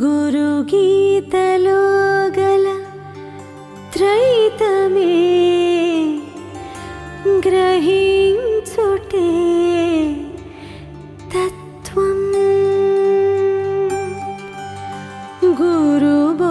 गुरुगीतलो गल त्रैतमे ग्रहींसुटे तत्त्वम्। गुरुबोधतो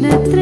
Вечная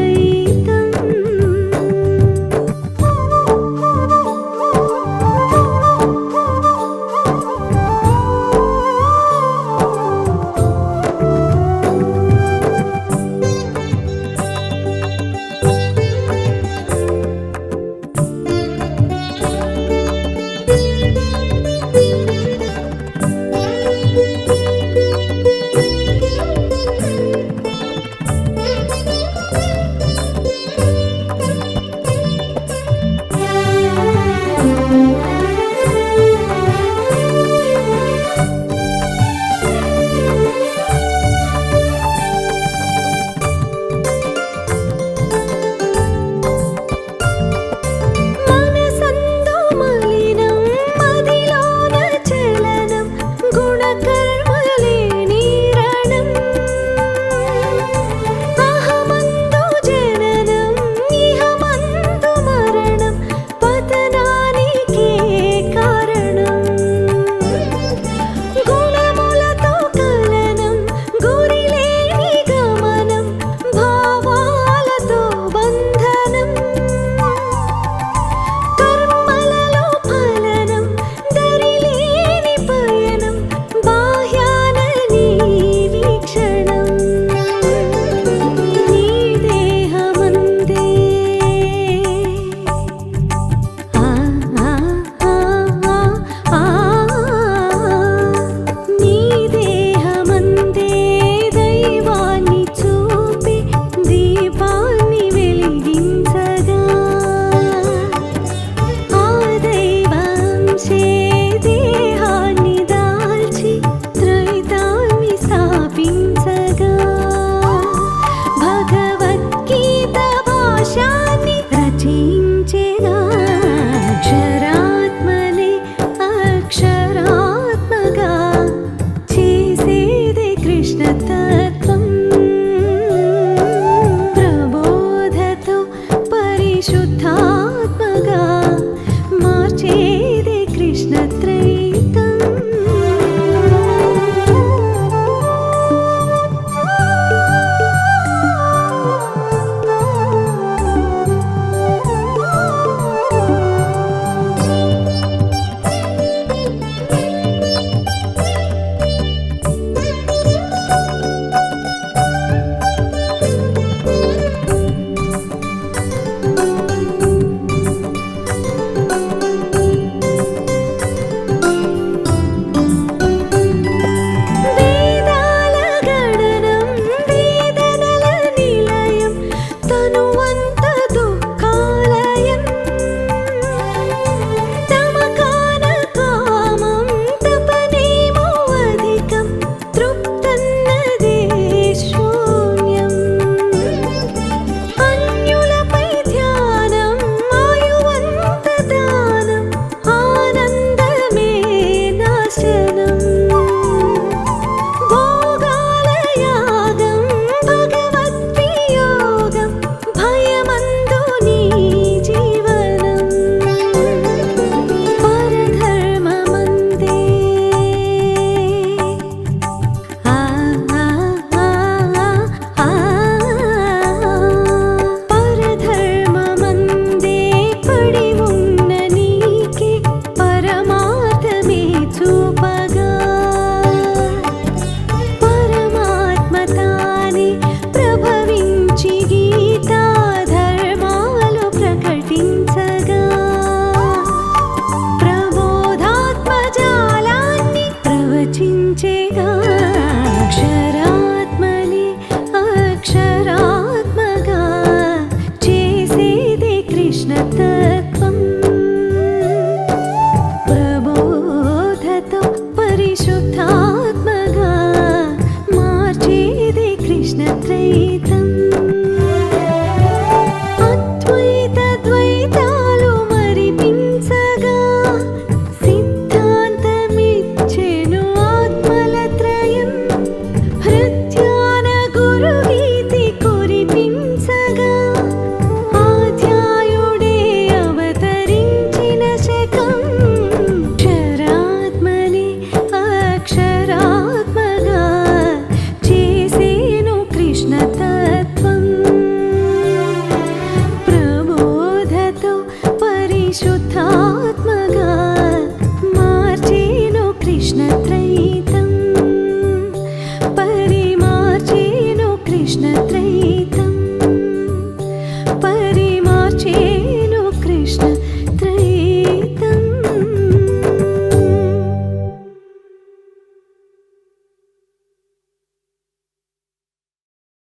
Krishna.